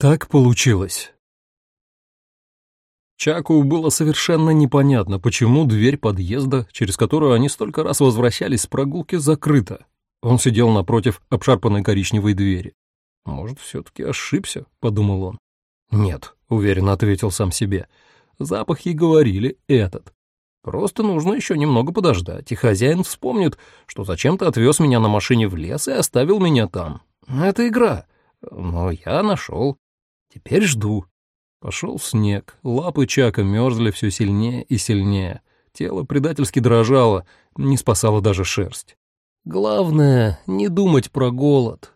Так получилось. Чаку было совершенно непонятно, почему дверь подъезда, через которую они столько раз возвращались с прогулки, закрыта. Он сидел напротив обшарпанной коричневой двери. «Может, все-таки ошибся?» — подумал он. «Нет», — уверенно ответил сам себе. «Запахи говорили этот. Просто нужно еще немного подождать, и хозяин вспомнит, что зачем-то отвез меня на машине в лес и оставил меня там. Это игра. Но я нашел. Теперь жду. Пошел снег, лапы Чака мерзли все сильнее и сильнее. Тело предательски дрожало, не спасала даже шерсть. Главное — не думать про голод.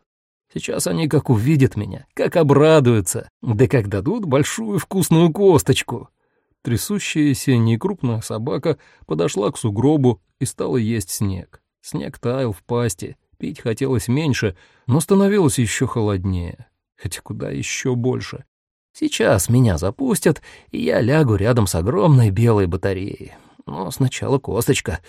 Сейчас они как увидят меня, как обрадуются, да как дадут большую вкусную косточку. Трясущаяся некрупная собака подошла к сугробу и стала есть снег. Снег таял в пасти, пить хотелось меньше, но становилось еще холоднее. Хотя куда еще больше. Сейчас меня запустят, и я лягу рядом с огромной белой батареей. Но сначала косточка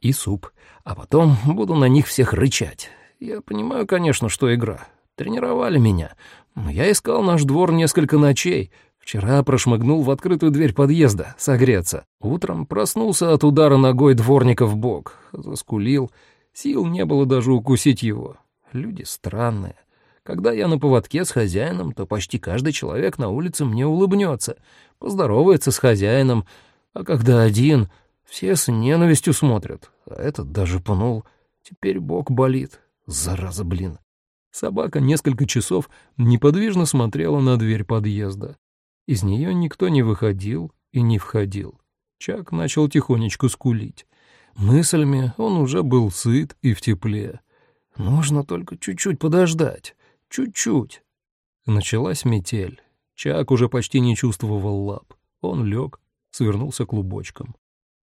и суп, а потом буду на них всех рычать. Я понимаю, конечно, что игра. Тренировали меня. Я искал наш двор несколько ночей. Вчера прошмыгнул в открытую дверь подъезда, согреться. Утром проснулся от удара ногой дворника в бок. Заскулил. Сил не было даже укусить его. Люди странные. Когда я на поводке с хозяином, то почти каждый человек на улице мне улыбнется, поздоровается с хозяином, а когда один, все с ненавистью смотрят, а этот даже пнул. Теперь бок болит. Зараза, блин. Собака несколько часов неподвижно смотрела на дверь подъезда. Из нее никто не выходил и не входил. Чак начал тихонечко скулить. Мыслями он уже был сыт и в тепле. Нужно только чуть-чуть подождать. Чуть-чуть. Началась метель. Чак уже почти не чувствовал лап. Он лег, свернулся клубочком.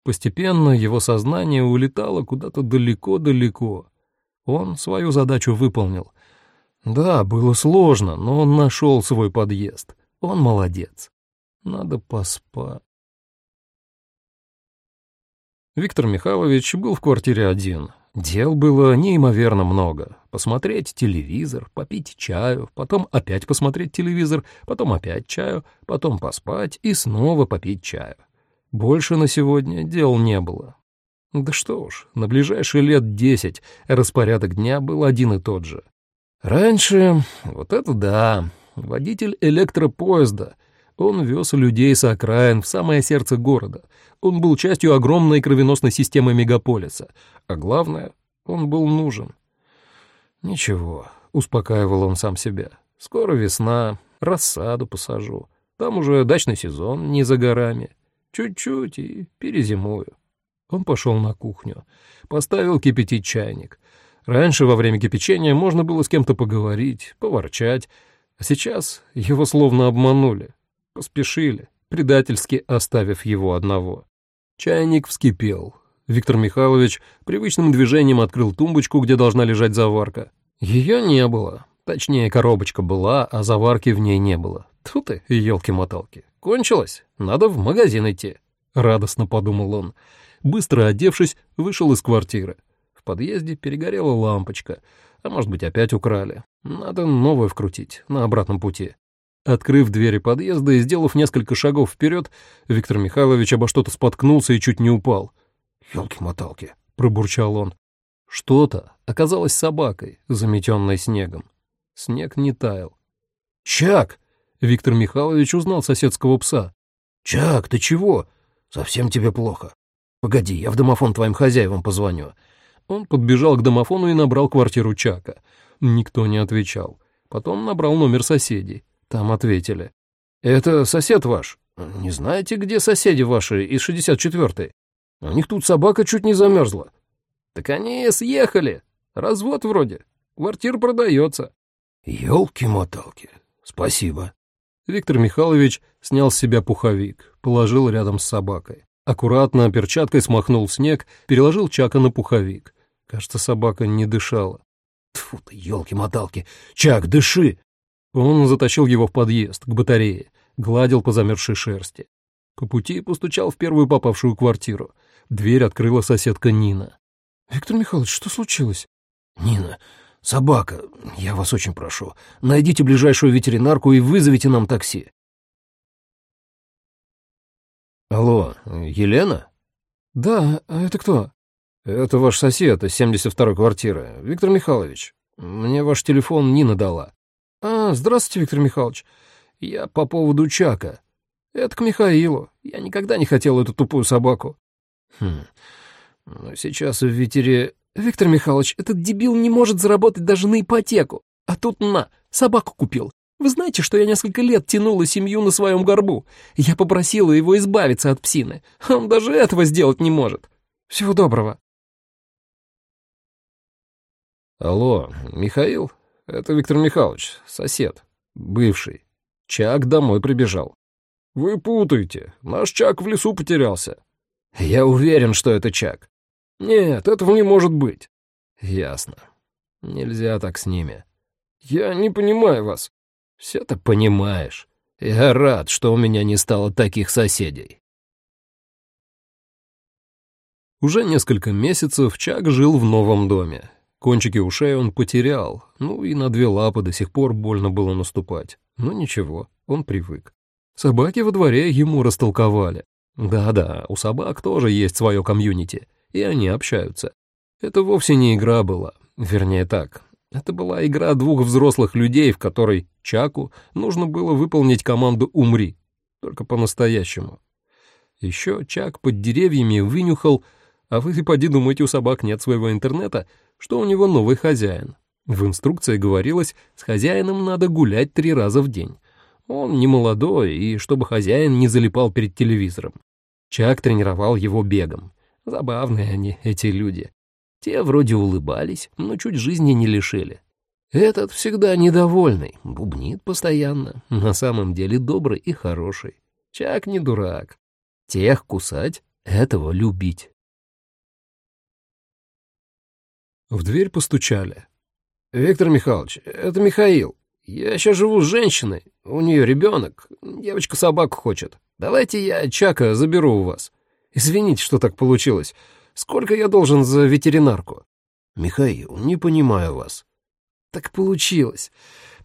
Постепенно его сознание улетало куда-то далеко-далеко. Он свою задачу выполнил. Да, было сложно, но он нашел свой подъезд. Он молодец. Надо поспать. Виктор Михайлович был в квартире один. Дел было неимоверно много. Посмотреть телевизор, попить чаю, потом опять посмотреть телевизор, потом опять чаю, потом поспать и снова попить чаю. Больше на сегодня дел не было. Да что уж, на ближайшие лет десять распорядок дня был один и тот же. Раньше, вот это да, водитель электропоезда — он вез людей с окраин в самое сердце города. Он был частью огромной кровеносной системы мегаполиса. А главное, он был нужен. «Ничего», — успокаивал он сам себя. «Скоро весна, рассаду посажу. Там уже дачный сезон, не за горами. Чуть-чуть и перезимую». Он пошел на кухню, поставил кипятить чайник. Раньше во время кипячения можно было с кем-то поговорить, поворчать, а сейчас его словно обманули. Поспешили, предательски оставив его одного. Чайник вскипел. Виктор Михайлович привычным движением открыл тумбочку, где должна лежать заварка. Ее не было. Точнее, коробочка была, а заварки в ней не было. Тьфу ты, елки-моталки. Кончилось? Надо в магазин идти. Радостно подумал он. Быстро одевшись, вышел из квартиры. В подъезде перегорела лампочка. А может быть, опять украли. Надо новую вкрутить на обратном пути. Открыв двери подъезда и сделав несколько шагов вперед, Виктор Михайлович обо что-то споткнулся и чуть не упал. «Елки-моталки», — пробурчал он. Что-то оказалось собакой, заметенной снегом. Снег не таял. «Чак!» — Виктор Михайлович узнал соседского пса. «Чак, ты чего? Совсем тебе плохо. Погоди, я в домофон твоим хозяевам позвоню». Он подбежал к домофону и набрал квартиру Чака. Никто не отвечал. Потом набрал номер соседей. Там ответили. «Это сосед ваш. Не знаете, где соседи ваши из 64-й? У них тут собака чуть не замерзла». «Так они съехали. Развод вроде. Квартира продается». «Елки-моталки. Спасибо». Виктор Михайлович снял с себя пуховик, положил рядом с собакой. Аккуратно перчаткой смахнул снег, переложил Чака на пуховик. Кажется, собака не дышала. Тьфу ты, елки-моталки! Чак, дыши! Он затащил его в подъезд, к батарее, гладил по замерзшей шерсти. По пути постучал в первую попавшую квартиру. Дверь открыла соседка Нина. «Виктор Михайлович, что случилось?» «Нина, Собака, я вас очень прошу, найдите ближайшую ветеринарку и вызовите нам такси. Алло, Елена? Да, а это кто? Это ваш сосед из 72-й квартиры, Виктор Михайлович. Мне ваш телефон Нина дала. А, здравствуйте, Виктор Михайлович. Я по поводу Чака. Это к Михаилу. Я никогда не хотел эту тупую собаку. Хм. Но сейчас в ветере... Виктор Михайлович, этот дебил не может заработать даже на ипотеку. А тут на, собаку купил. Вы знаете, что я несколько лет тянула семью на своем горбу? Я попросила его избавиться от псины. Он даже этого сделать не может. Всего доброго. Алло, Михаил? Это Виктор Михайлович, сосед, бывший. Чак домой прибежал. Вы путаете. Наш Чак в лесу потерялся. Я уверен, что это Чак. Нет, этого не может быть. Ясно. Нельзя так с ними. Я не понимаю вас. Все ты понимаешь. Я рад, что у меня не стало таких соседей. Уже несколько месяцев Чак жил в новом доме. Кончики ушей он потерял, ну и на две лапы до сих пор больно было наступать. Но ничего, он привык. Собаки во дворе ему растолковали. Да-да, у собак тоже есть свое комьюнити — и они общаются. Это вовсе не игра была, вернее так, это была игра двух взрослых людей, в которой Чаку нужно было выполнить команду «Умри», только по-настоящему. Еще Чак под деревьями вынюхал, а вы поди думаете, у собак нет своего интернета, что у него новый хозяин. В инструкции говорилось, с хозяином надо гулять три раза в день. Он не молодой, и чтобы хозяин не залипал перед телевизором. Чак тренировал его бегом. Забавные они, эти люди. Те вроде улыбались, но чуть жизни не лишили. Этот всегда недовольный, бубнит постоянно, на самом деле добрый и хороший. Чак не дурак. Тех кусать, этого любить. В дверь постучали. «Виктор Михайлович, это Михаил. Я сейчас живу с женщиной, у нее ребенок, девочка собаку хочет. Давайте я Чака заберу у вас». Извините, что так получилось. Сколько я должен за ветеринарку? Михаил, не понимаю вас. Так получилось.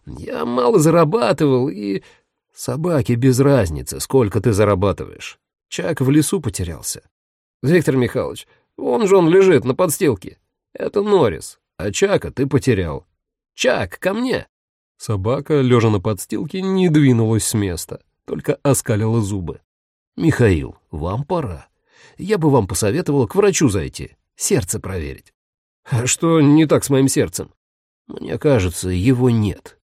Я мало зарабатывал и... Собаке без разницы, сколько ты зарабатываешь. Чак в лесу потерялся. Виктор Михайлович, вон же он лежит на подстилке. Это Норрис, а Чака ты потерял. Чак, ко мне!» Собака, лежа на подстилке, не двинулась с места, только оскалила зубы. «Михаил, вам пора я бы вам посоветовал к врачу зайти, сердце проверить. А что не так с моим сердцем? Мне кажется, его нет.